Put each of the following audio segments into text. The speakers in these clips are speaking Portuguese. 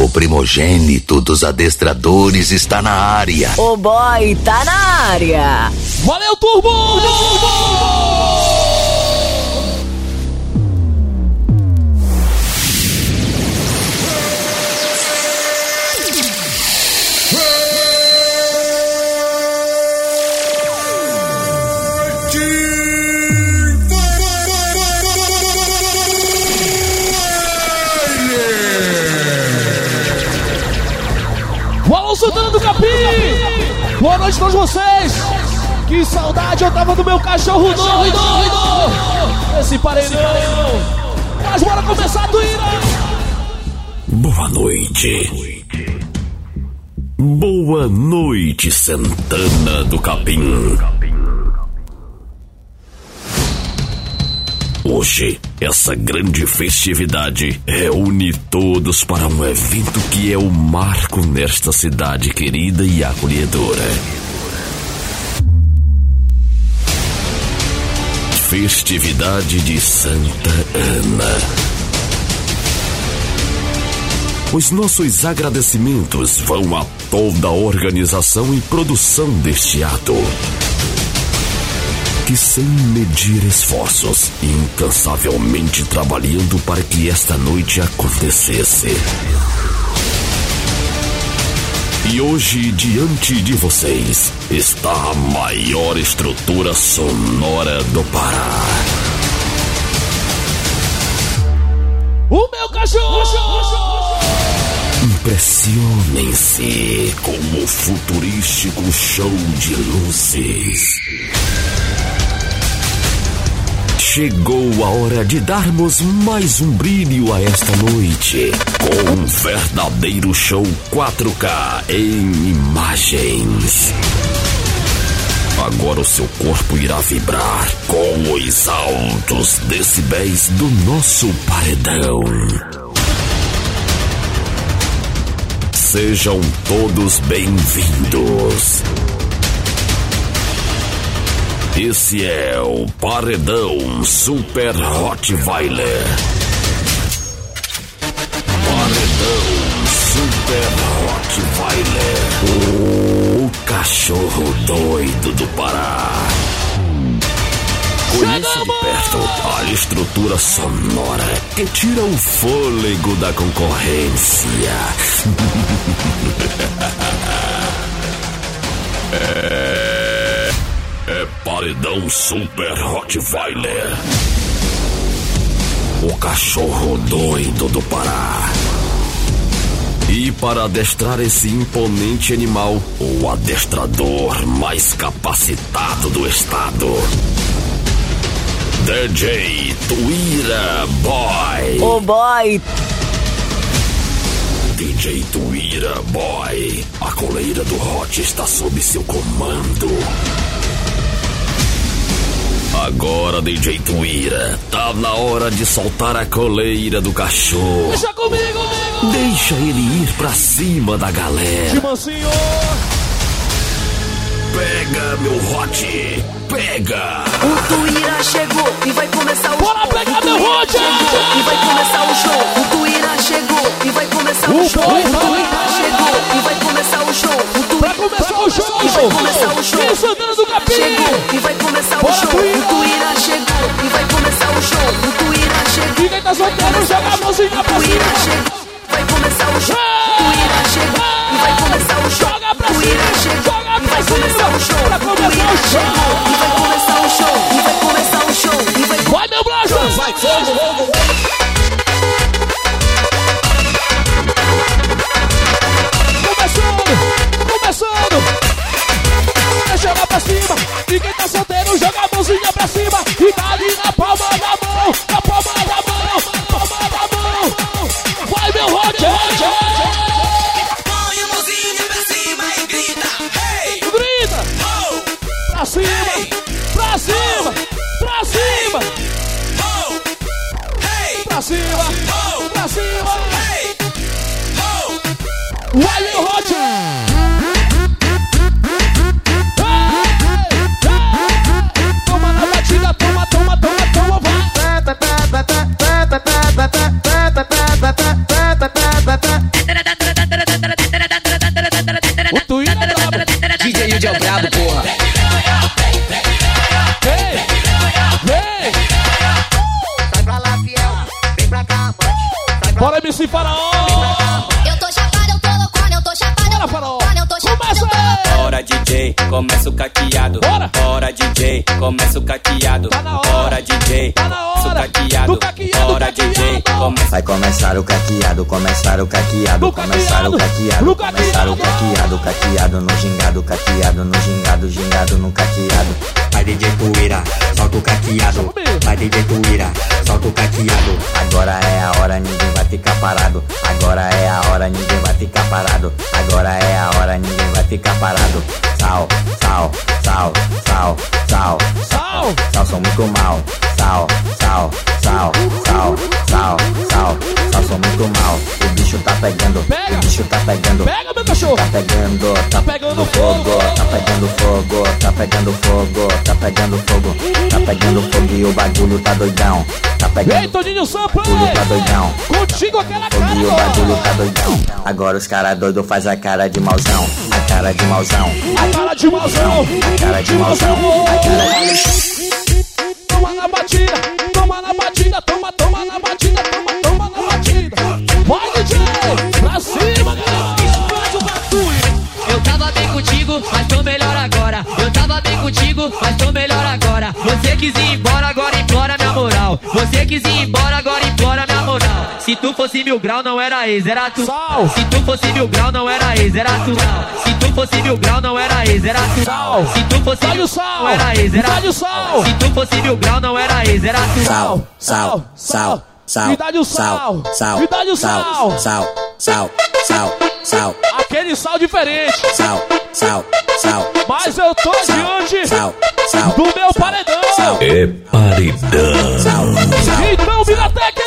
O primogênito dos adestradores está na área. O boy tá na área. Valeu, Turbo! Turbo! Santana do Capim! Boa noite a todos vocês! Que saudade eu tava do meu cachorro doido! Esse paredão! Mas bora começar, Tuíra! Boa noite! Boa noite, Santana do Capim! Hoje, essa grande festividade reúne todos para um evento que é o marco nesta cidade querida e acolhedora. Festividade de Santa Ana. Os nossos agradecimentos vão a toda a organização e produção deste ato que, sem medir esforços, incansavelmente trabalhando para que esta noite acontecesse. E hoje, diante de vocês, está a maior estrutura sonora do Pará. O meu cachorro! Impressionem-se com o futurístico show de luzes. Chegou a hora de darmos mais um brilho a esta noite com um verdadeiro show 4K em imagens. Agora o seu corpo irá vibrar com os altos decibéis do nosso paredão. Sejam todos bem-vindos. Esse é o Paredão Super Rottweiler. Paredão Super Rottweiler. O cachorro doido do Pará. Conheça de perto a estrutura sonora que tira o fôlego da concorrência. é... Paredão Super Rottweiler. O cachorro doido do Pará. E para adestrar esse imponente animal, o adestrador mais capacitado do estado. DJ Tuíra Boy. O boy. DJ Tuíra Boy. A coleira do Hot está sob seu comando. Agora, DJ Tuíra, tá na hora de soltar a coleira do cachorro. Deixa comigo, amigo. Deixa ele ir pra cima da galera. De mansinho. Pega, meu hot. Pega. O Tuíra chegou e vai começar o Bora show. pegar o meu hot. chegou E vai começar o show. O Tuíra chegou e vai começar o, O show. boy o Tuíra chegou e vai começar o show. O Pra começar o show. e vai começar o show. Santana do Capim. Chegou e vai começar o show. Tuíra. O Tuíra chegou e vai começar o show. O Tuíra chegou. E quem tá solteiro, joga a mãozinha pra cima. chegou. Vai começar o show. Tuíra chegou e vai começar o show. Joga pra cima, chegou joga e vai pra começar cima. o show. Pra começar o show. e vai começar o show. E vai começar o show. E vai meu braço. Vai, fogo. Começando, começando. Deixa lá pra cima. E quem tá solteiro, joga a mãozinha pra cima. E tá ali na palma da mão. Na palma da mão. Na palma da mão. Vai, meu hot. Põe a mãozinha pra cima e grita, hey, Grita. Pra cima. Pra começa o caqueado. Tá. Bora DJ, Tá começa o hora. caqueado. Do caqueado, Bora DJ, começa Vai começar o caqueado, começar o caqueado, começar o caqueado, começar o caqueado. caqueado, no gingado, caqueado no gingado, gingado no caqueado. Vai DJ Poeira, solta o caqueado. Vai DJ Poeira, solta o caqueado. Agora é a hora, ninguém vai ficar parado. Agora é a hora, ninguém vai ficar parado. Agora é a hora, ninguém vai ficar parado. Sal, sal, sal, sal, sal, Sal. Sal sou muito mal. Sal, sal, sal, sal, sal, sal, sal sou muito mal. O bicho tá pegando, Pega. o bicho tá pegando. Pega, meu cachorro. Tá pegando, tá pegando fogo, fogo. tá pegando fogo, tá pegando fogo, tá pegando fogo, tá pegando fogo e o bagulho tá doidão. Tá Ei, pegando Toninho Sampa. bagulho tá doidão. Contigo aquela cara e o bagulho tá doidão. Agora os cara doido faz a cara de mauzão, a cara de mauzão. A cara de mauzão. A cara de mauzão, a cara de Toma na batida, toma na batida, toma, toma na batida, toma, toma na batida. Vai, DJ, pra cima, galera. Eu tava bem contigo, mas tô melhor agora. Eu tava bem contigo, mas tô melhor agora. Você quis ir embora, agora implora minha moral. Você quis ir embora, agora. Se tu fosse mil grau, não era ex, era tu. Sal. Se tu fosse mil grau, não era ex, era tu. Se tu fosse mil grau, não era ex, era tu. Sal. Se tu fosse o sal. não era ex, era tu. sal. Se tu fosse mil grau, não era ex, era tu. Sal, sal, sal, sal. Me o sal. Sal, Me o sal. Sal, sal, sal, sal, Aquele sal diferente. sal, sal, sal. Mas eu tô diante Sal, sal. do meu paredão. Sal, É paredão. Então, Bigatec,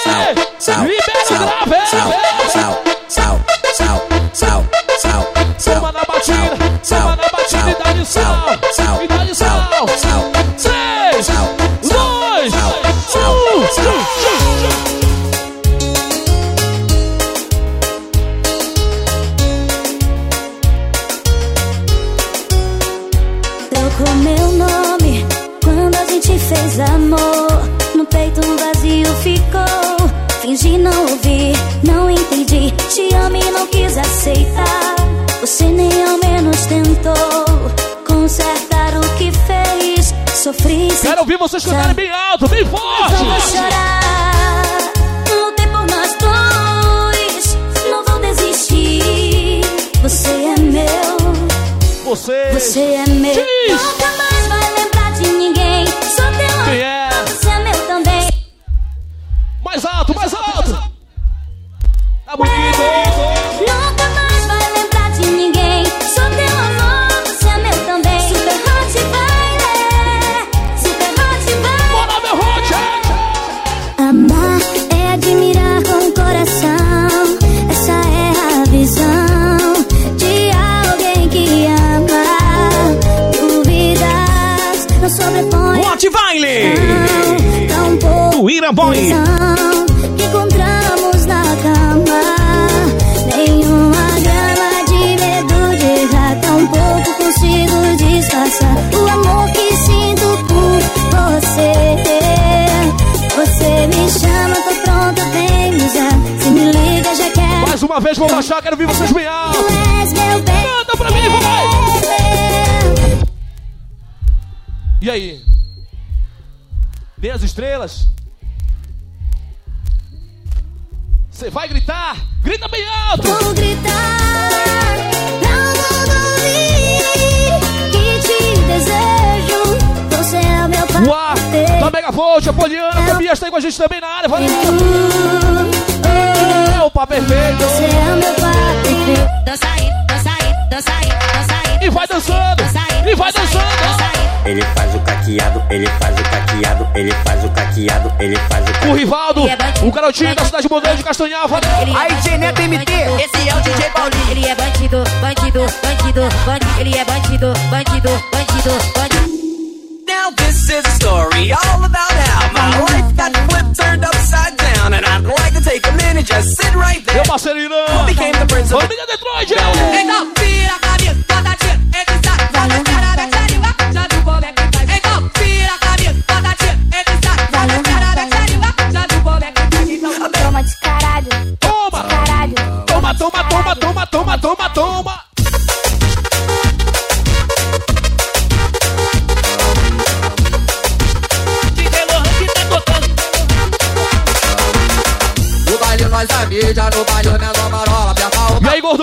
Sal, sal, sal, sal, sal, sal, sal, sal, sal, sal. Toma na batida, sal, toma na batida e dá-lhe sal. sal, E dá-lhe sal, sal. sal, Três, sal, dois, sal, sal, um. sal. Meu nome quando a gente fez amor. No peito um vazio ficou. Fingi não ouvir, não entendi. Te amo e não quis aceitar. Você nem ao menos tentou consertar o que fez. Sofri Quero ouvir vocês cantarem bem alto, bem Não vou forte. chorar. Lutei por nós dois. Não vou desistir. Você é meu. Você é meu. Diz. Tão pouco Ira Boy! Uma vez vou baixar, quero ouvir vocês bem. Canta pra mim, vai. E aí? Vê as estrelas? Você vai gritar? Grita bem alto! Vou gritar pra o mundo ouvir que te desejo. Você é o meu pai. Uá! Da Megavolt, a Poliana, a Tobias tá aí com a gente também na área, valeu! É o pá perfeito! Você é o meu perfeito. Dança aí, dança aí, dança aí, dança aí. E vai dançando! E vai dançando! Ele faz o caqueado, ele faz o caqueado, ele faz o caqueado, ele faz o O caqueado. Rivaldo, o garotinho da cidade moderna de Castanhar, valeu! Aí, DJ Neto MT, esse é o DJ Paulinho. Ele é bandido, bandido, bandido, bandido. Ele é bandido, bandido, bandido, bandido. Now this is a story all about how my life got flipped, turned take a minute, just sit right there. Meu parceiro Irã! Became the prince of Família Detroit! Vira a cabeça,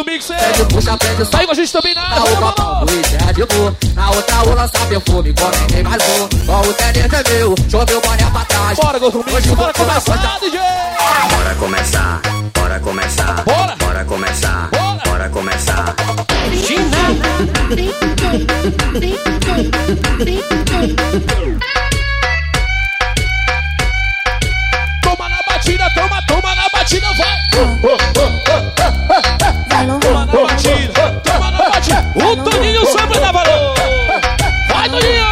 Mixer. Prende, puxa, Tá aí com a gente também na área, valeu, uma mano. do Na outra eu lança perfume, come nem mais um Ó, o tênis é meu, choveu boné pra trás Bora, Gosto Mix, Hoje bora vou começar, DJ. Bora começar, bora começar, Bora. bora começar, Bora. bora começar. Toma na batida, toma, toma na batida, vai. Toma na batida, toma na batida. O Toninho sempre dá valor. Vai, Toninho.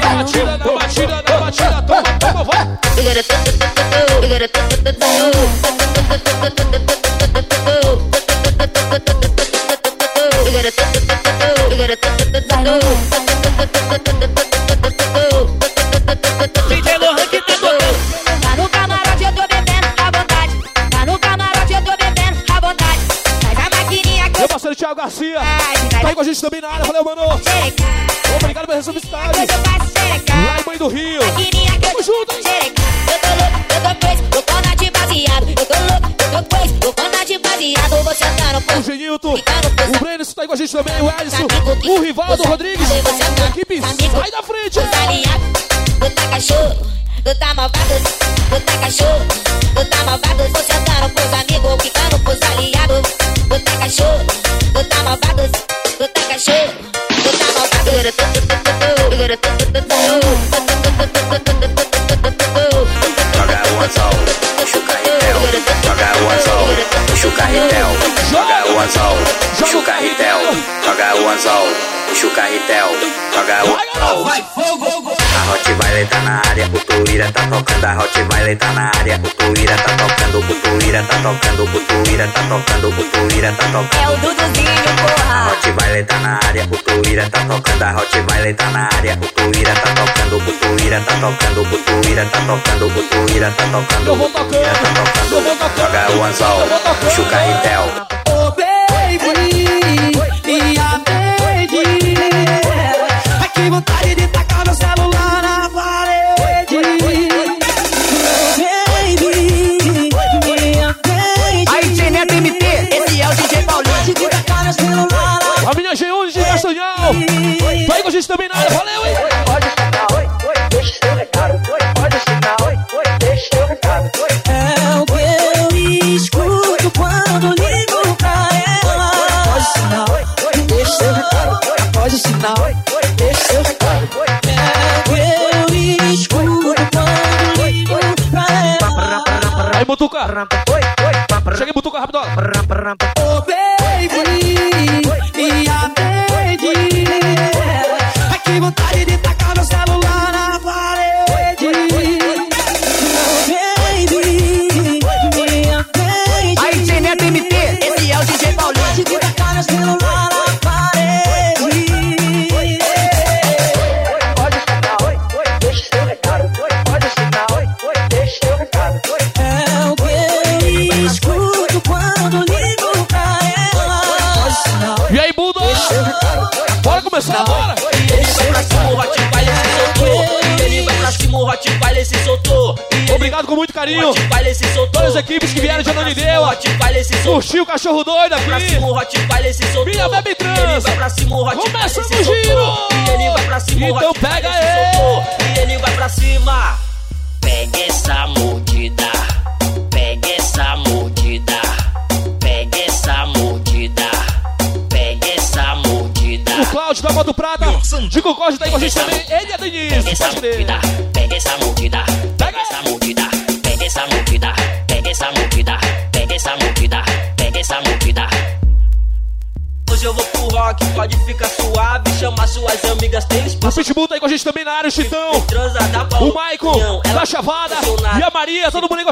Na batida, na batida, na batida, toma, toma, vai. DJ Tá com a gente também na área, valeu, mano. Obrigado pela xerecar. Lá em Mãe do Rio. Tamo junto, hein? Eu tô louco, eu tô preso, tô com de baseado. Eu tô louco, eu tô preso, tô com de baseado. Vou sentando O por Genilton, o Breno tá aí com a gente também, o Alisson, o Rivaldo Rodrigues, equipe sai da frente. Tu tá tá cachorro, tu tá malvado, tu tá cachorro, tu tá malvado. Vou sentando pros amigos, ficando pros aliados. Tu tá cachorro, tu tá malvado, tá cachorro, tá o anzol, puxa carretel. Joga o anzol, puxa carretel. Joga o anzol, puxa carretel. Joga o anzol, puxa o carretel. Joga o anzol. A Rottweiler tá na área, o Tuíra tá tocando. A Rottweiler tá na área, o Tuíra tá tocando. O Tuíra tá tocando, o Tuíra tá tocando. O Tuíra tá É tocando. o Duduzinho, A porra. Rottweiler tá na área, o Tuíra tá tocando, a Rottweiler tá na área, o Tuíra tá tocando, o Tuíra tá tocando, o Tuíra tá tocando, o Tuíra tá tocando, Eu vou tá tocando, eu vou tocando, joga o anzol, puxa o carretel. Oh baby, minha baby Ai que vontade de tacar meu celular G1 de Castanhal, tá aí com a gente também na área, valeu, hein? Pode chegar, oi, oi, deixa seu recado. Oi, pode chegar, oi, oi, deixa seu recado. Oi, É o que eu escuto quando ligo pra ela Pode sinal, deixa seu recado Pode sinal, deixa seu recado É o que eu escuto quando ligo pra ela Aí, Mutuca, chega aí, Mutuca, rápido. Oh baby,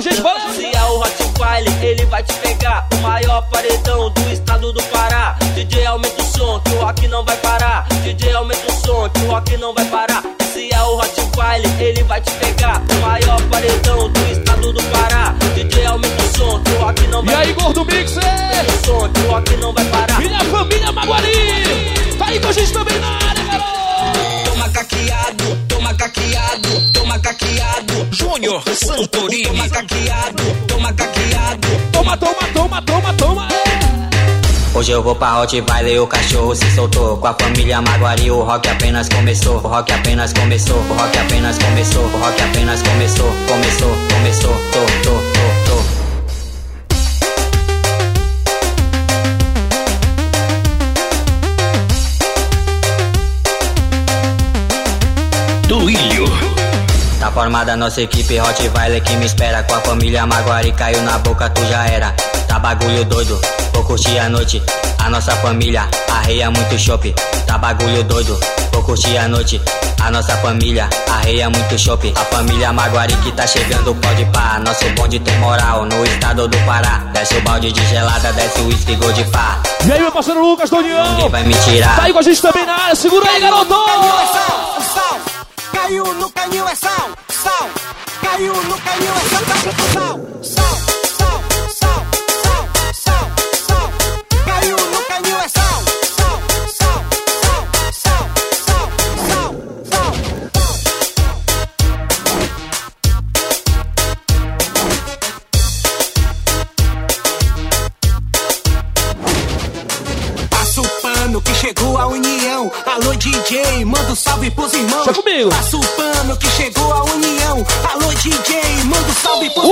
a gente. Valeu. Se é o Rottweiler, ele vai te pegar. O maior paredão do estado do Pará. DJ aumenta o som, que o rock não vai parar. DJ aumenta o som, que o rock não vai parar. Se é o Rottweiler, ele vai te pegar. O maior paredão do estado do Pará. DJ aumenta o som, que o rock não E vai aí, Gordo Mixer. o som, que o rock não vai parar. Minha família Maguari. Tá aí com a gente também na área, garoto. Toma caqueado, toma caqueado, toma caqueado. Júnior Santorini. Toma caqueado, toma caqueado. Toma, toma, toma, toma, toma. Hoje eu vou pra Hot Baile o cachorro se soltou Com a família Maguari o rock apenas começou O rock apenas começou, o rock apenas começou O rock apenas começou, começou, começou Tô, tô, tô, tô Duílio. Tá formada nossa equipe Hot Baile que me espera. Com a família Maguari caiu na boca, tu já era. Tá bagulho doido, vou curtir a noite. A nossa família arreia muito chopp Tá bagulho doido, vou curtir a noite. A nossa família arreia muito chopp A família Maguari que tá chegando pode pá. Nosso bonde tem moral no estado do Pará. Desce o balde de gelada, desce o whisky gold pá. E aí, meu parceiro Lucas Donião? Ninguém vai me tirar. Tá aí com a gente também na área. Segura aí, garoto. sal, sal. Caiu no canil é sal, sal. Caiu no canil é sal, sal, sal, sal,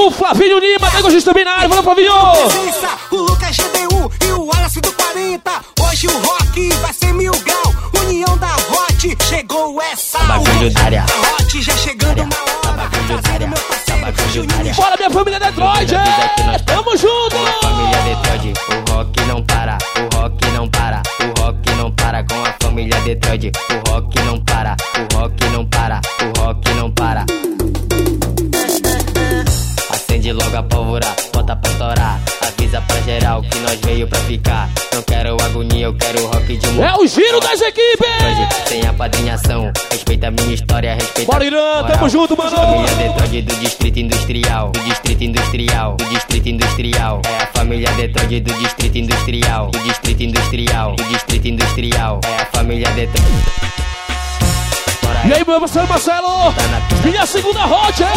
O Flavinho Lima tá com a gente também na área. Valeu, Flavinho. presença, o Lucas GD1 e o Wallace do 40. Hoje o rock vai ser mil grau. União da Hot, chegou essa. Bagulho da área. A Hot já chegando na hora. Trazendo meu parceiro. Bora, minha família Detroit. é. Tamo junto. família Detroit, o rock não para, o rock não para, o rock não para com a família Detroit, É o giro das equipes. Sem apadrinhação, respeita a minha história, respeita Bora, a Irã, tamo junto, mano. Família Detroit do Distrito Industrial, do Distrito Industrial, do Distrito Industrial. É a família Detroit do Distrito Industrial, do Distrito Industrial, do Distrito Industrial. É a família Detroit. E aí, meu parceiro Marcelo. Minha segunda hot. é.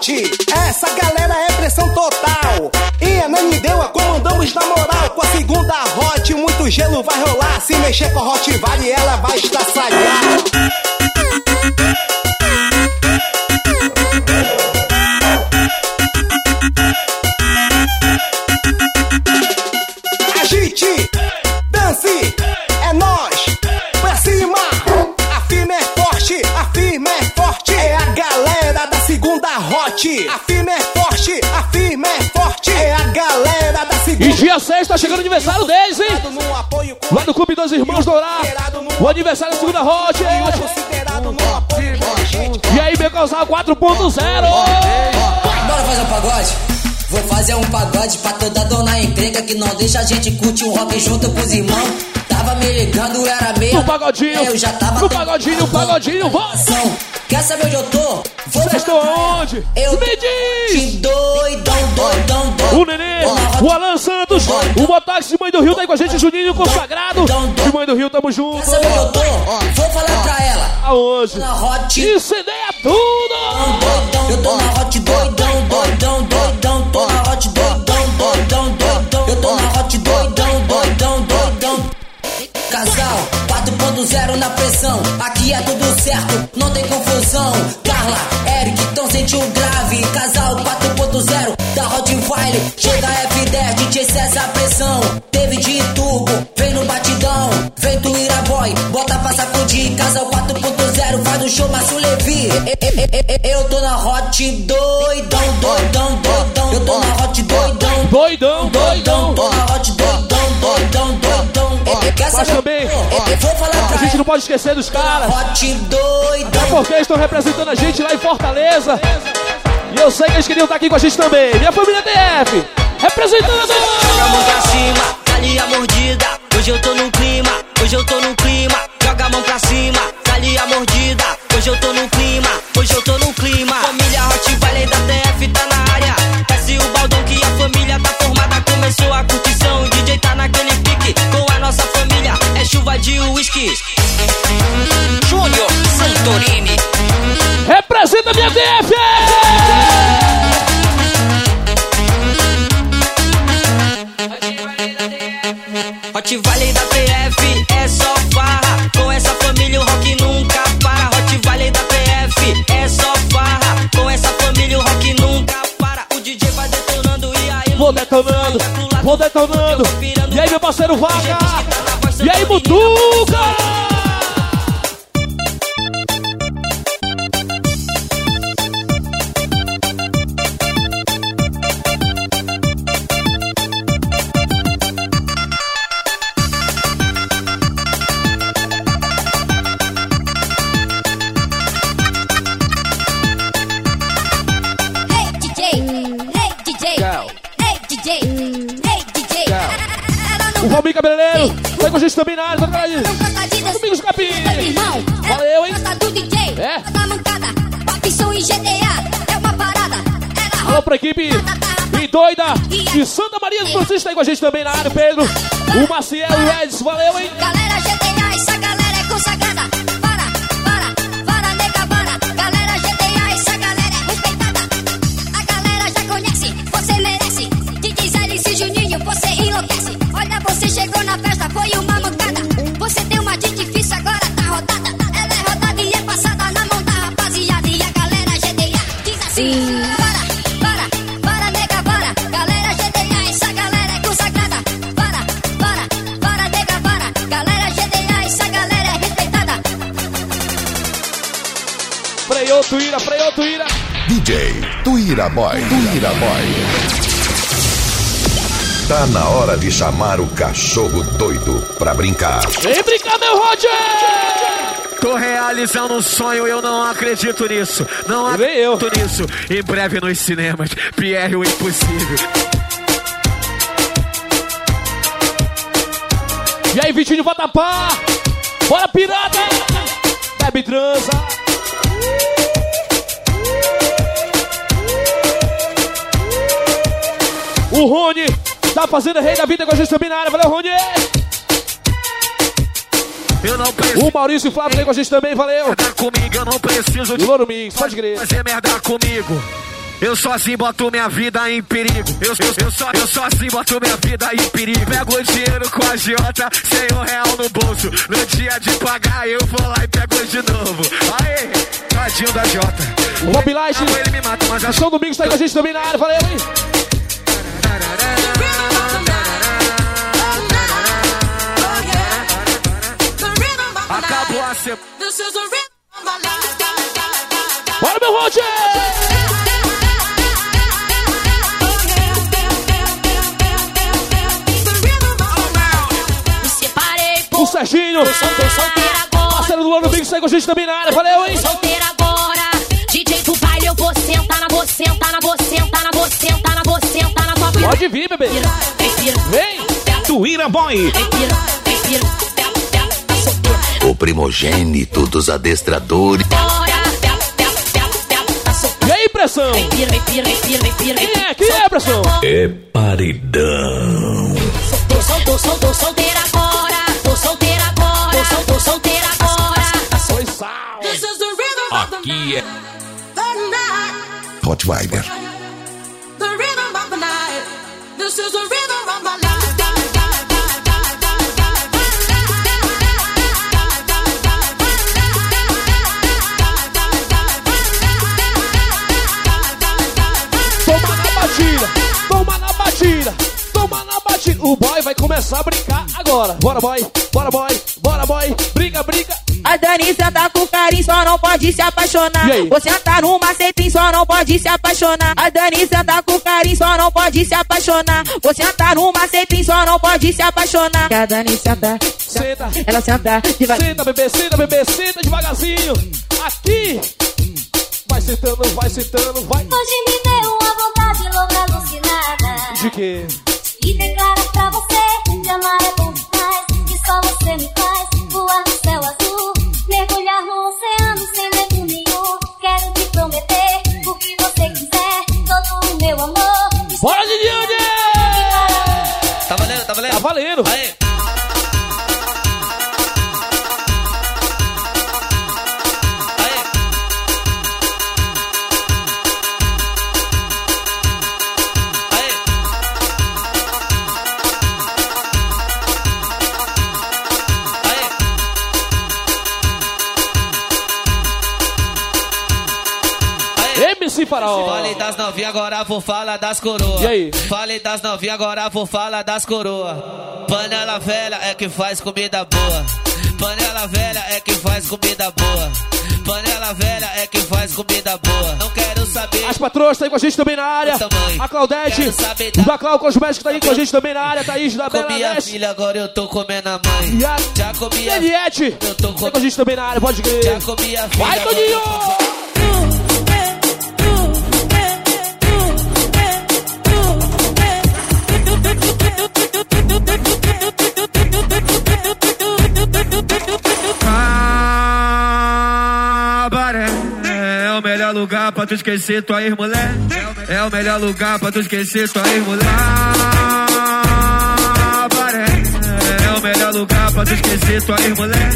Hot. Essa galera é pressão total. E a Nani deu a comandamos na moral. Com a segunda hot, muito gelo vai rolar. Se mexer com a hot vale, ela vai estraçalhar. O aniversário da segunda é. E aí, meu casal 4.0. Bora fazer um pagode? Vou fazer um pagode pra toda dona encrenca que não deixa a gente curtir um rock junto com os irmãos. Tava me ligando, era meia. No pagodinho, Eu já tava. no pagodinho, no pagodinho, vamos! Quer saber onde eu tô? Vou Vocês estão onde? Eu Me diz! Doidão, doidão, doidão. O Nenê, o Alan Santos, o Botox de Mãe do Rio tá aí com a gente, Juninho Consagrado. De Mãe do Rio, tamo junto. Onde eu tô? Vou falar pra ela. Aonde? Na hot. Incendeia tudo! Eu tô na hot doidão, doidão, doidão. Tô na hot doidão, doidão, doidão. Eu tô na hot doidão, doidão, doidão. Casal, 4.0 na pressão. Aqui é tudo certo, não tem confusão. Carla, Eric, tão sentiu grave. Casal 4.0 da Rottweiler. Chega F10, DJ César pressão. Teve de turbo, vem no sacudir. Casal 4.0, faz um show, Márcio Levi. Eu tô na hot doidão, doidão, doidão. Eu tô na hot doidão. Doidão, doidão. Tô na hot doidão, doidão, doidão. Saber? também, a gente não pode esquecer dos caras. Hot doidão. É porque eles estão representando a gente lá em Fortaleza. E eu sei que eles queriam estar aqui com a gente também. Minha família DF. Representando! Joga a mão pra cima, dali a mordida. Hoje eu tô no Santorini. Representa minha DF! Hot Valley da TF é só farra. Com essa família o rock nunca para. Hot Valley da TF é só farra. Com essa família o rock nunca para. O DJ vai detonando e aí. Vou detonando, vou detonando. E aí, meu parceiro Vaca? Valeu, hein? Galera Freio, Tuíra, freio, Tuíra. DJ Tuíra Boy. Tuíra Boy. Tá na hora de chamar o cachorro doido pra brincar. Vem brincar, meu Roger! Tô realizando um sonho, eu não acredito nisso. Não acredito nisso. Em breve nos cinemas, Pierre o Impossível. E aí, Vitinho Vatapá? Bora, pirata! Bebe transa. O Rony tá fazendo rei da vida com a gente também na área. Valeu, Rony! Eu não preciso. O Maurício Flávio tá com a gente também, valeu! Comigo eu não preciso de. Louro Mix, pode crer. Fazer merda comigo. Eu sozinho boto minha vida em perigo. Eu, eu, eu, só, eu sozinho boto minha vida em perigo. Pego o dinheiro com a Jota, sem um real no bolso. No dia de pagar, eu vou lá e pego de novo. Aê, tadinho da Jota. O Bob Light, ele me mata, mas a São Domingos tá com a gente também na área, valeu, hein? Acabou a semana. Bora, meu Roger! Serginho, parceiro do Mix tá aí com a gente também na área, valeu, hein? Solteira agora. Pode vir, bebê. Vem! Tuíra Boy. O primogênito dos adestradores. E aí, pressão? Quem é? Quem é, pressão? É paredão. Tô, sol- tô, sol- tô solteira agora. Tô solteira agora. Tô, sol- tô solteira agora. Foi sal. Aqui é Hot Viber. This is the rhythm of my life. O boy vai começar a brincar agora. Bora, boy, bora, boy, bora, boy. Briga, briga. A Dani senta com carinho, só não pode se apaixonar. Você tá no macetinho, só não pode se apaixonar. A Dani senta com carinho, só não pode se apaixonar. Você tá no macetinho, só não pode se apaixonar. Que a Dani senta, Senta, ela senta devagar. senta, bebê, senta, bebê, senta devagarzinho. Aqui. Vai sentando, vai sentando, vai. Hoje me deu uma vontade louca alucinada. de quê? E declara pra você, te amar é bom demais. Que só você me faz voar no céu azul. Mergulhar no oceano sem medo nenhum. Quero te prometer, o que você quiser. Todo o meu amor. Bora, Didiane! Tá valendo, tá valendo? Tá valendo. Das novinhas, agora vou falar das coroas. E aí? Falei das novinhas, agora vou falar das coroas. Panela velha é que faz comida boa. Panela velha é que faz comida boa. Panela velha é que faz comida boa. Não quero saber. As patroas tá aí com a gente também na área. A Claudete, da- da Clau Cosméticos tá aí com a gente também na área. Thaís da Bela Comi a filha, agora eu tô comendo a mãe. A Já comi a Eliette. Eu tô Tá com a gente também na área, pode crer. Já comi a filha. Vai, Toninho! Melhor lugar pra tu esquecer tua ex-mulher. É o melhor lugar pra tu esquecer tua ex-mulher. É o melhor lugar pra tu esquecer tua ex-mulher.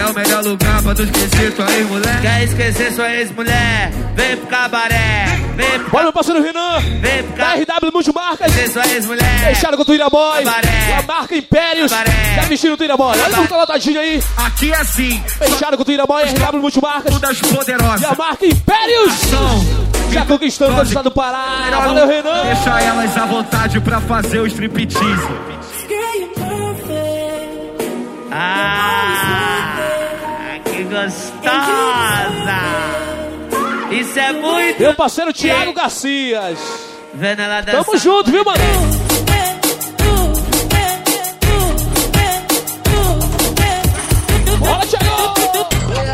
É o melhor lugar pra tu esquecer tua ex-mulher. Quer esquecer sua ex-mulher? Vem pro cabaré, Bora, meu parceiro Renan. Vem pro Da RW Multimarcas. ex-mulher. Fecharam com o Tuíra Boy. A marca Impérios. Tá vestindo o Tuíra Boy. Olha como tá lotadinho aí. Aqui é assim, Fecharam com o Tuíra Boy, RW Multimarcas. das poderosas. E a marca Impérios. Já conquistando o estado do Pará. Valeu, Renan. Deixa elas à vontade pra fazer o striptease. Ah, que gostosa! Isso é muito. Meu parceiro Thiago Garcias. Vendo ela dançar. Tamo junto, viu, mano? Bora, Thiago!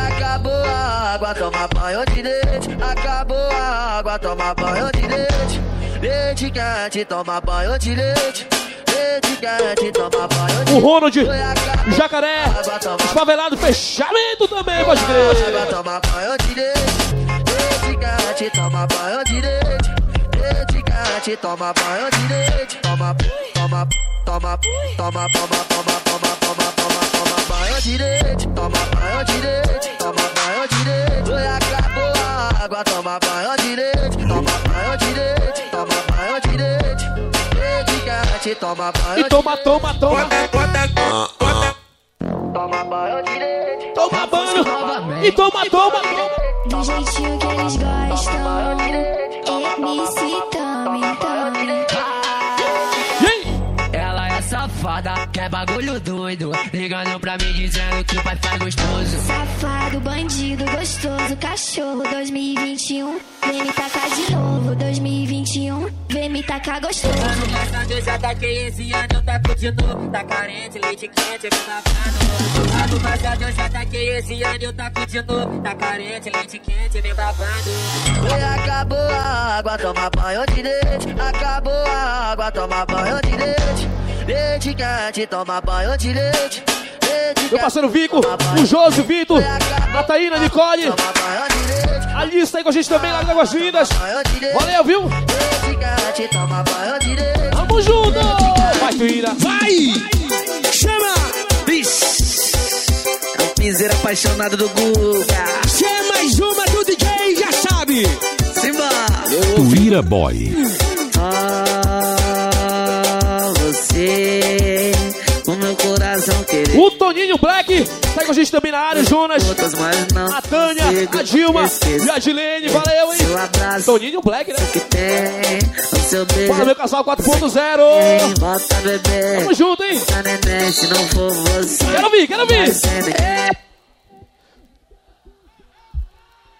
Acabou a água, toma banho de leite. Acabou a água, toma banho de leite. Leite quente, toma banho de leite. O Ronald, o Jacaré, os favelados, fechamento também, pode Água, crer. Toma banho de leite. Leite quente, toma banho quente, toma banho. Toma, toma, toma, toma, toma, toma, toma, toma, toma, toma banho de leite. Toma banho de leite. Toma banho de leite. Oi, acabou a água, toma banho de leite. Toma banho de leite. Toma banho de leite. Leite quente, toma banho E toma, toma, toma. Toma banho de leite. Toma banho. E toma, toma, toma. Do jeitinho que eles gostam. Safada, quer bagulho doido. Ligando pra mim dizendo que o pai faz gostoso. Safado, bandido, gostoso, cachorro 2021. Vem me tacar de novo, 2021. Vem me tacar gostoso. Eu já taquei esse ano, eu taco de novo. Tá carente, leite quente, eu babando. A do passado eu já taquei esse ano, eu taco de novo. Tá carente, leite quente, vem babando. Oi, acabou a água, toma banho de leite. Acabou a água, toma banho de leite. Leite quente, toma banho de leite. Meu parceiro Vico, o Josi, o Vitor, a Taína, a Nicole. A Alice tá aí com a gente também lá no Águas Vindas. Valeu, viu? Tamo junto! Vai, Tuíra. Vai! Chama! É um piseiro apaixonado do Guga. Se é mais uma do DJ, já sabe! Simba! Tuíra Boy. O Toninho Black tá com a gente também na área, o Jonas. A Tânia, a Dilma e a Dilene. Valeu, hein? Toninho Black, né? Bora, meu casal 4.0. Bota bebê. Tamo junto, hein? Quero ouvir, quero ser ninguém.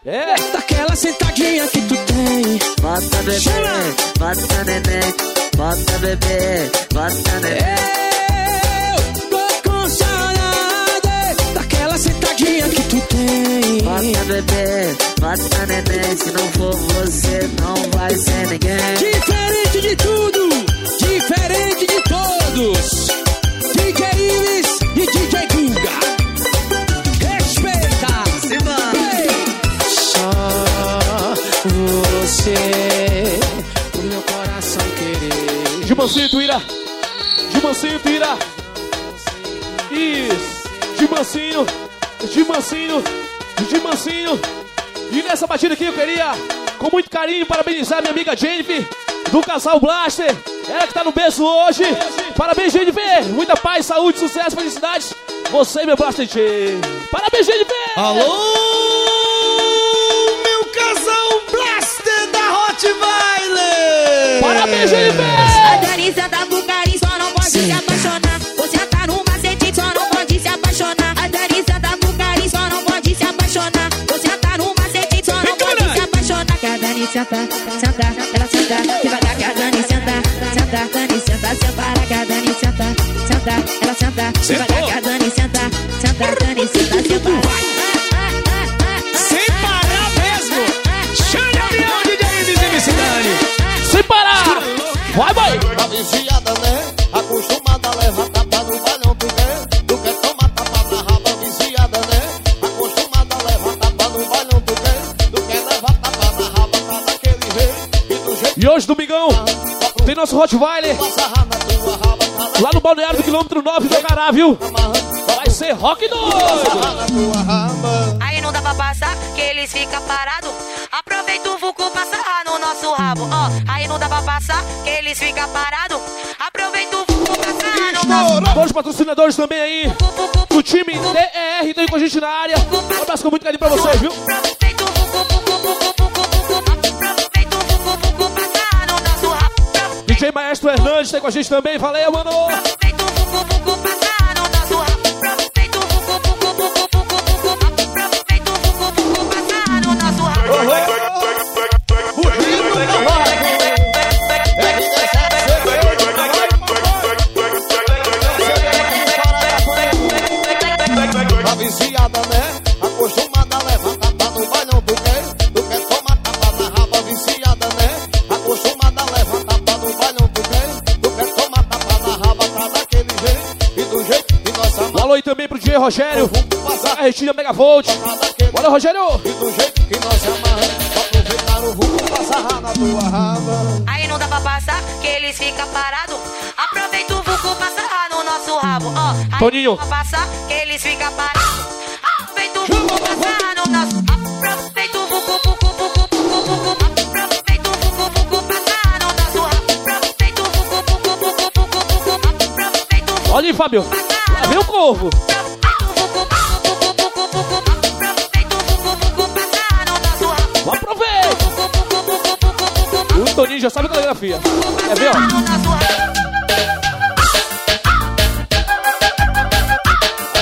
É. Daquela sentadinha que tu tem. Bota bebê, bota neném. Bota bebê, bota neném. Eu ninguém. Bota bebê, bota neném. Se não for você, não vai ser ninguém. Diferente de tudo, diferente de todos. DJ Ives e DJ Guga. Respeita. Simba. Só você, o meu coração querer. Gilmancito, ira. Gilmancito, ira. Isso. mansinho. De mansinho. De mansinho. E nessa batida aqui eu queria, com muito carinho, parabenizar minha amiga Jennifer, do casal Blaster. Ela que tá no berço hoje. Parabéns, Jennifer. Muita paz, saúde, sucesso, felicidades. Você, meu Blaster J. Parabéns, Jennifer. Alô, meu casal Blaster da Rottweiler! Parabéns, Jennifer. A Dani senta com carinho, só não pode se senta, senta, ela senta, devagar que a Dani senta, senta, Dani senta, sem parar que a Dani senta, senta, ela senta, devagar que a Dani senta, senta, Dani senta, sem parar. Sem parar mesmo! A avião, DJ Dani! Sem parar! Vai, vai! A viciada, né? Nosso Rottweiler lá no balneário do quilômetro 9 do Cará, viu? Vai ser rock doido! Aí não dá pra passar, que eles ficam parados. Aproveita o vulco pra sarrar no nosso rabo. Ó, aí não dá pra passar, que eles ficam parados. Aproveita o vulco pra sarrar no nosso Todos os patrocinadores também aí do time DER estão aí com a gente na área. Um abraço com muito carinho pra vocês, viu? Maestro Hernandes tá aí com a gente também. Valeu, mano! A Rogério, a Retina Megavolt. Bora, Rogério! E do jeito que nós amarramos, pra aproveitar o na tua raba. Aí não dá pra passar, que eles ficam parados. Aproveita o vulco pra sarrar no nosso rabo. Ó, aí Toninho. não dá pra passar, que eles ficam parados. Aproveita o vulco pra sarrar no nosso Aproveita o vulco, vulco, vulco, vulco, vulco. Aproveita o vulco, vulco pra sarrar no nosso rabo. Aproveita o vulco, vulco, vulco, vulco, vulco Olha aí, Fábio. Lá vem o corvo. Toninho já sabe a coreografia. Quer ver, ó?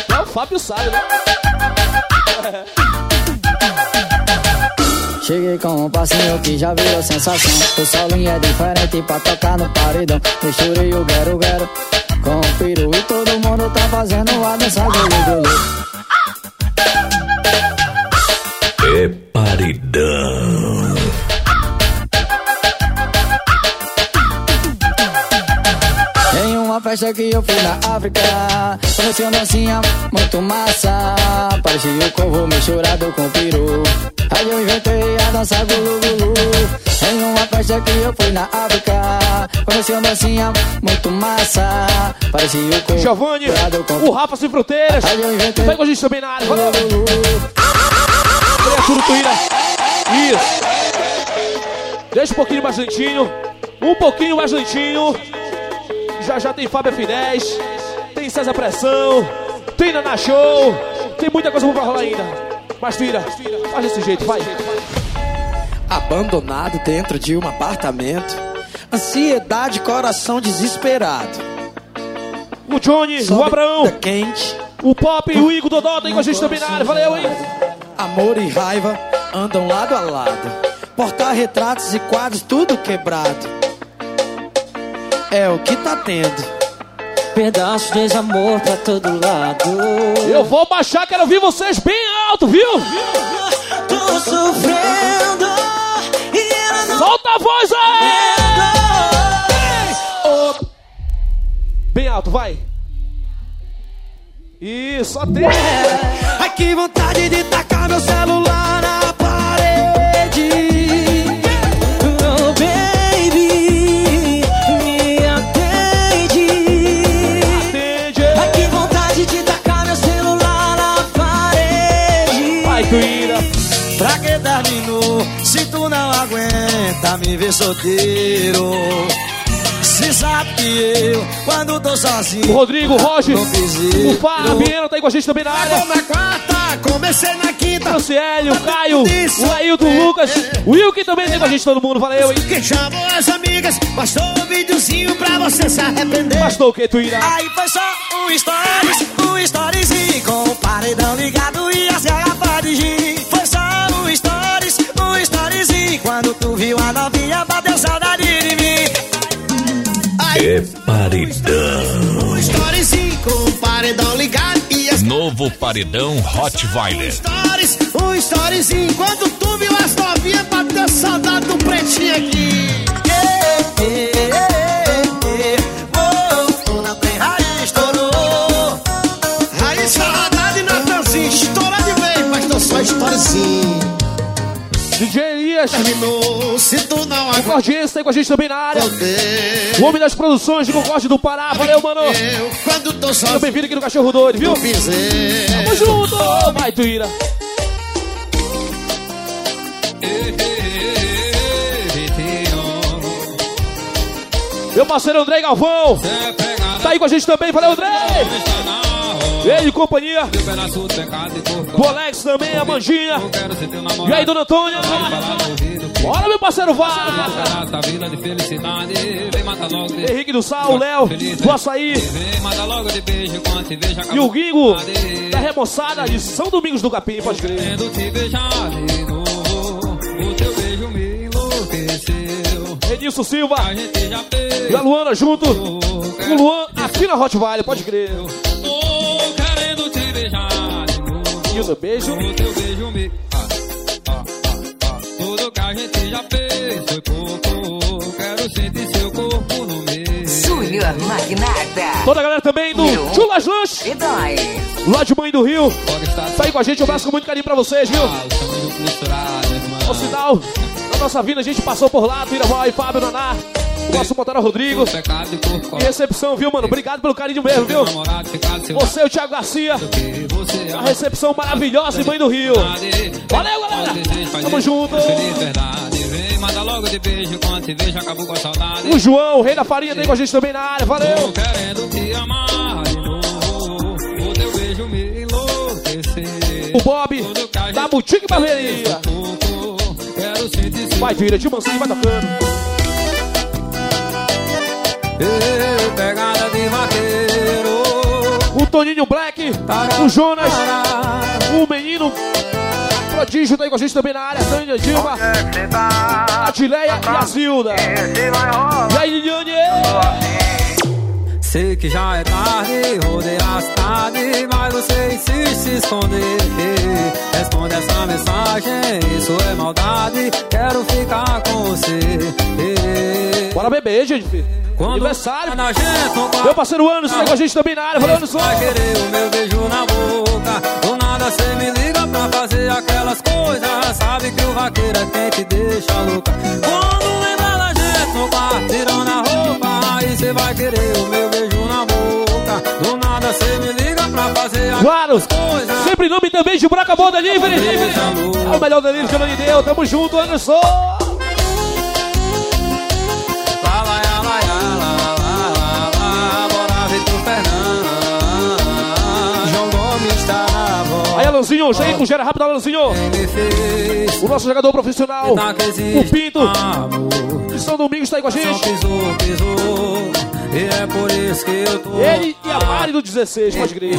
Até o Fábio sabe, né? Cheguei com um passinho que já virou sensação. O solinho é diferente pra tocar no paredão. Misturei o guero guero com o peru e todo mundo tá fazendo a dança do Uma festa que eu fui na África, conheci uma dancinha muito massa. Parecia o corvo misturado com peru. Aí eu inventei a dança gulu gulu. Em uma festa que eu fui na África, conheci uma dancinha muito massa. Parecia o corvo Giovanni, misturado com o Rafa Sem Fronteiras. Aí eu inventei com a gente também na área. Valeu! Criatura Tuíra. Isso. Deixa um pouquinho mais lentinho. Um pouquinho mais lentinho. Já já tem Fábio F10. Tem César Pressão. Tem Naná Show. Tem muita coisa pra rolar ainda. Mas Tuíra, faz desse jeito, vai. Abandonado dentro de um apartamento. Ansiedade, coração desesperado. O Johnny, o Sobe Abraão, da quente. o Pop e o Igor Dodó tem com a gente também na área. Valeu, hein? Amor e raiva andam lado a lado. Portar-retratos e quadros, tudo quebrado. É o que tá tendo. Pedaço de amor pra todo lado. Eu vou baixar, quero ouvir vocês bem alto, viu? Tô sofrendo e ela não Solta a voz aí! Bem alto, vai. Isso, só tem. Ai que vontade de tacar meu celular na aguenta me ver solteiro. Se sabe que eu, quando tô sozinho. O Rodrigo, o Roger, o Fabiano tá aí com a gente também na área. na quarta, comecei na quinta. O Ciélio, o Caio, o Ailton, o Lucas, o Wilkin também tem com a gente, todo mundo. Valeu, hein? Quem chamou as amigas, bastou um videozinho pra você se arrepender. Bastou o que, Tuíra? Aí foi só um stories, um stories com o paredão ligado viu a novinha bateu saudade de mim. É paredão. Um stories com o paredão ligado Novo paredão Rottweiler. stories, um stories quando tu viu as novinhas bateu saudade do pretinho aqui. Yeah, estourou. Saudade, Natanzinho, estoura de vez, mas tô só storyzinho. DJ Elias. Terminou, se tu não tá aí com a gente também na área. O homem das produções de Concorde do Pará. Valeu, mano. Quando tô bem-vindo aqui no Cachorro Doido, viu? Tamo junto. Vai, Tuíra. Meu parceiro André Galvão. Tá aí com a gente também. Valeu, André. Ele e companhia. O Alex também, a Manjinha. E aí, dona Antônia? Bora, meu parceiro, vai! Henrique do Sal, Léo, do Açaí. E o Guingo da Remoçada de São Domingos do Capim, pode crer. Edilson Silva A gente já fez. e a Luana junto. O Luan, aqui na Rottweiler, pode crer. Novo. E o beijo. O teu beijo me. Ah, ah, ah, ah. Tudo que a gente já fez foi pouco. Quero sentir seu corpo no meu. Júnior Magnata. Toda a galera também do Chulas Lanches. E dois. Lá de Mãe do Rio. Tá aí com a gente, um abraço com muito carinho pra vocês, viu? O sinal da nossa vida, a gente passou por lá, Tira Boy, Fábio Naná, o nosso Montana Rodrigo. E recepção, viu, mano? Obrigado pelo carinho mesmo, viu? Você e o Thiago Garcia. A recepção maravilhosa em Mãe do Rio. Valeu, galera! Tamo junto! Manda logo de beijo quando te vejo, acabou com a saudade. O João, o rei da farinha, tem com a gente também na área. Valeu! Tô querendo te amar de novo. O teu beijo me enlouqueceu. O Bob, da Boutique Barbearia. Seu Vai, vira, de mansinho, vai tocando. O Toninho Black, o Jonas, o menino prodígio tá aí com a gente também na área. Tânia Dilma, a Tileia e a Zilda. E aí, Liliane? Sei que já é tarde, rodei a cidade, mas você insiste se esconder. Responde essa mensagem, isso é maldade, quero ficar com você. Bora beber, gente. Quando Aniversário. na gente, Meu parceiro Anderson tá com a gente também na área. Valeu, Anderson. Vai querer o meu beijo na boca. Do nada cê me liga pra fazer aquelas coisas. Sabe que o vaqueiro é quem te deixa louca. Quando lembra da gente no quarto, tirando a roupa. Aí cê vai querer o meu beijo na boca. Do nada cê me liga pra fazer Claro, sempre em nome também de Buraca Boa Delivery. É o melhor delivery que eu não lhe deu. Tamo junto, Anderson. Alanzinho, chega com gera rápido, Alanzinho. O nosso jogador profissional, o Pinto. De São Domingos tá aí com a gente. Pisou, pisou. E é por isso que eu tô. Ele e a Mari do 16, pode crer.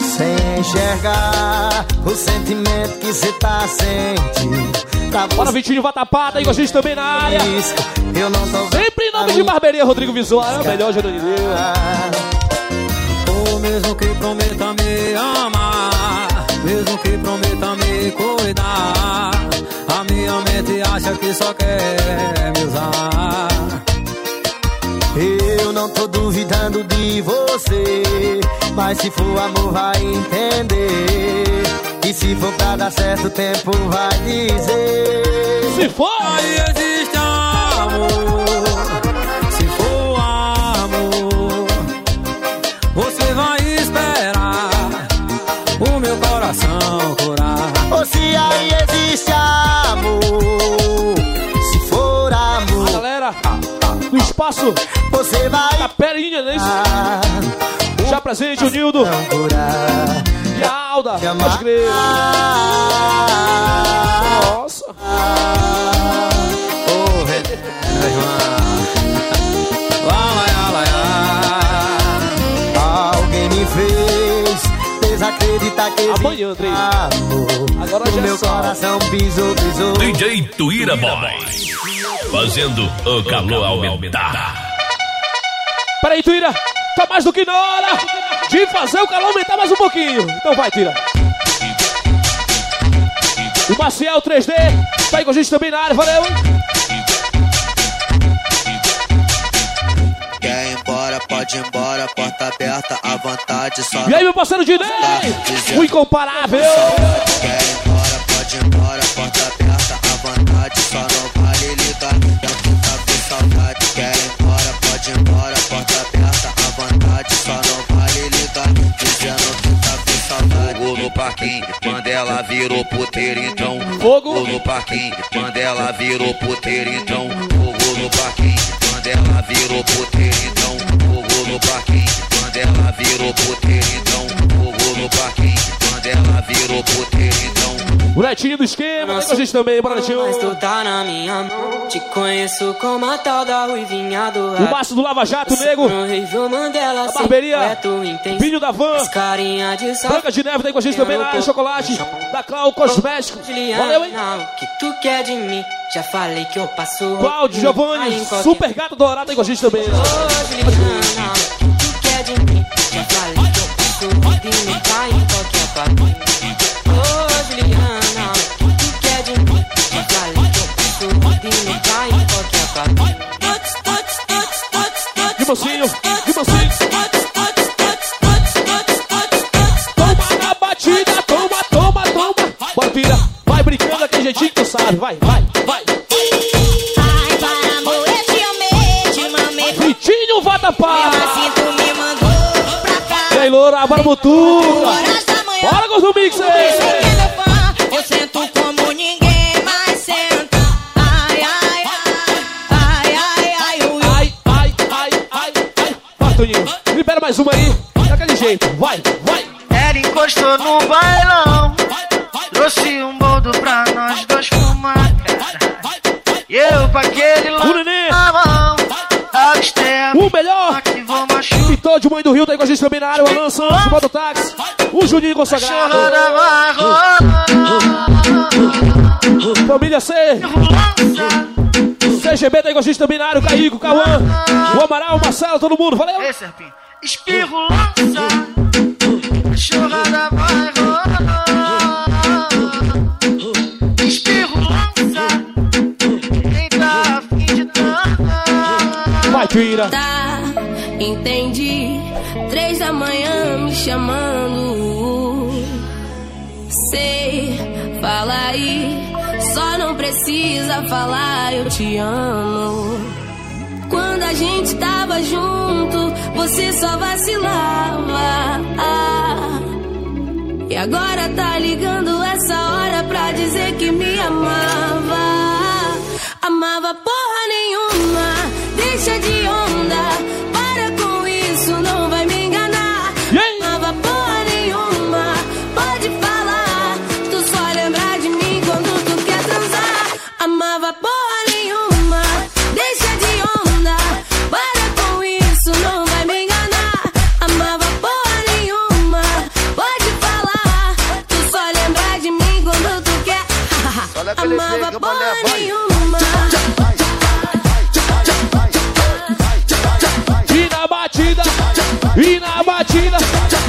Sem enxergar o sentimento que cê tá sentindo. Tá Bora, Vitinho Vatapá, tá aí com a gente também na área. Eu não tô Sempre em nome de Barbearia Rodrigo Visual. É o melhor jogador de Deus. Ou mesmo que prometa me amar, mesmo que prometa me cuidar, a minha mente acha que só quer me usar. Eu não tô duvidando de você, mas se for amor vai entender. E se for pra dar certo, o tempo vai dizer. Se for! Aí existe amor, Você vai. Na pelinha, né? Já presente, o Nildo. E a Alda. Pode crer. Nossa. Amanhã, Andrei. Agora o já meu coração pisou, pisou. DJ Tuíra Boy. Fazendo o calor aumentar. Peraí, Tuíra. Tá mais do que na hora de fazer o calor aumentar mais um pouquinho. Então vai, Tuíra. O Maciel 3D tá aí com a gente também na área. Valeu, embora, pode ir embora, porta aberta, à vontade, só E aí, meu parceiro Dinei? O incomparável. Quer ir embora, pode ir embora, porta aberta, à vontade, só não vale ligar. Tu tá com saudade. Quer ir embora, pode ir embora, porta aberta, à vontade, só não vale ligar. Dizendo que tá com saudade. Fogo no parquinho, Mandela virou puteiro então. Fogo no parquinho, Mandela virou puteiro então. Fogo no parquinho, Mandela virou puteiro então. Fogo no parquinho, Mandela virou puteiro então. Fogo no parquinho, Mandela virou puteiro então. O Netinho do esquema, tá com a gente também, bora Netinho. Mas tu tá na minha mão. Te conheço como a tal da ruivinha do O Márcio do Lava Jato, nego. Mandela, A barbearia. é. Vinho da Van. Carinha de sal. Branca de Neve tá aí com a gente também na área. Chocolate. Da Clau Cosméticos. Valeu, hein? Juliana, o que tu quer de mim? Já falei que eu passo. Cláudio, Giovanni. Super Gato Dourado aí com a gente também. né? Ô, Juliana, o que tu quer de mim? Já falei que eu passo. E me cai em qualquer parte. Ô, Juliana, o que quer de mim? Já falei que eu passo. E me cai em qualquer parte. De mocinho, de mocinho. Sabe. Vai, vai, vai. Ai, para amor, eu te amei, te mamei. Vitinho Vatapá. Mesmo assim tu me mandou pra cá. E aí, Loura, bora Mutuca. Bora, Gosto Mix de Mãe do Rio tá aí com a gente também na área. O Alan Santos, o Mototáxi. O Juninho Consagrado. Família C. CGB tá aí com a gente também na área. O Caíco, o Cauã. O Amaral, o Marcelo, todo mundo. Valeu. Ei, Serpinho. Espirro lança, chorada vai rolar. Espirro lança, quem tá afim de dançar. Vai, tira. Tá, entendi. Três da manhã me chamando. Sei, fala aí. Só não precisa falar, eu te amo. Quando a gente tava junto, você só vacilava. E agora tá ligando essa hora pra dizer que me amava. Amava porra nenhuma,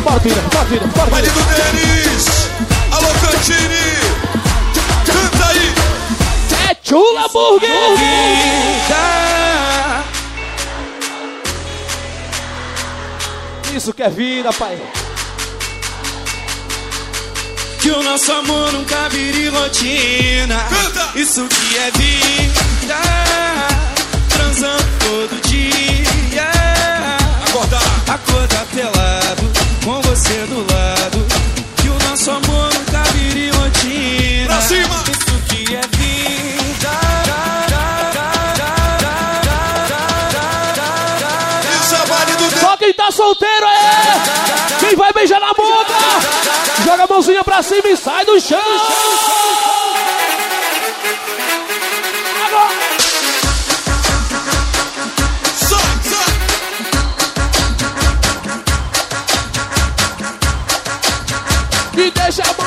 Bora, tira, bora, Baile do Denis. Alô, Cantini. Canta aí. É Chula Burger. Isso que é vida, pai. Que o nosso amor nunca vire rotina. Isso que é vida. Transando todo dia. Acordar. Acordar pelado. Com você do lado. Que o nosso amor nunca vire rotina. Pra cima. Isso que é vida. quem tá solteiro é. Quem vai beijar na boca, joga a mãozinha pra cima e sai do chão.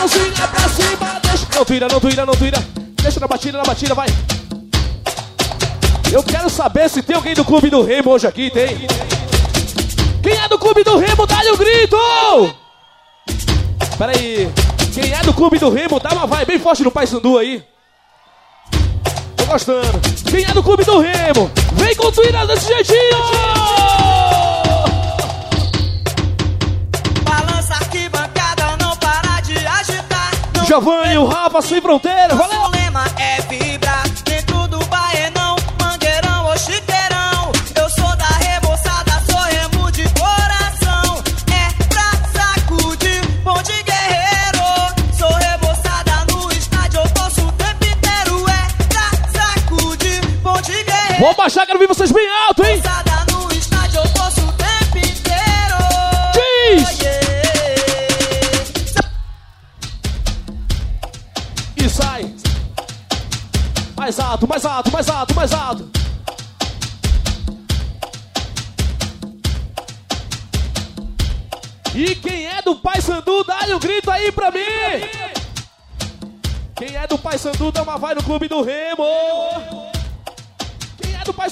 Mãozinha pra cima, deixa. Não tira, não tira, não tira. Deixa na batida, na batida, vai. Eu quero saber se tem alguém do Clube do Remo hoje aqui, tem? Quem é do Clube do Remo, dá-lhe o um grito! Pera aí. Quem é do Clube do Remo, dá uma vai bem forte no Pai Sandu aí. Tô gostando. Quem é do Clube do Remo, vem com tuíra desse jeitinho! Giovanni, o Rafa Sem Fronteira, valeu! O é Vai no Clube do Remo. Quem é do Pai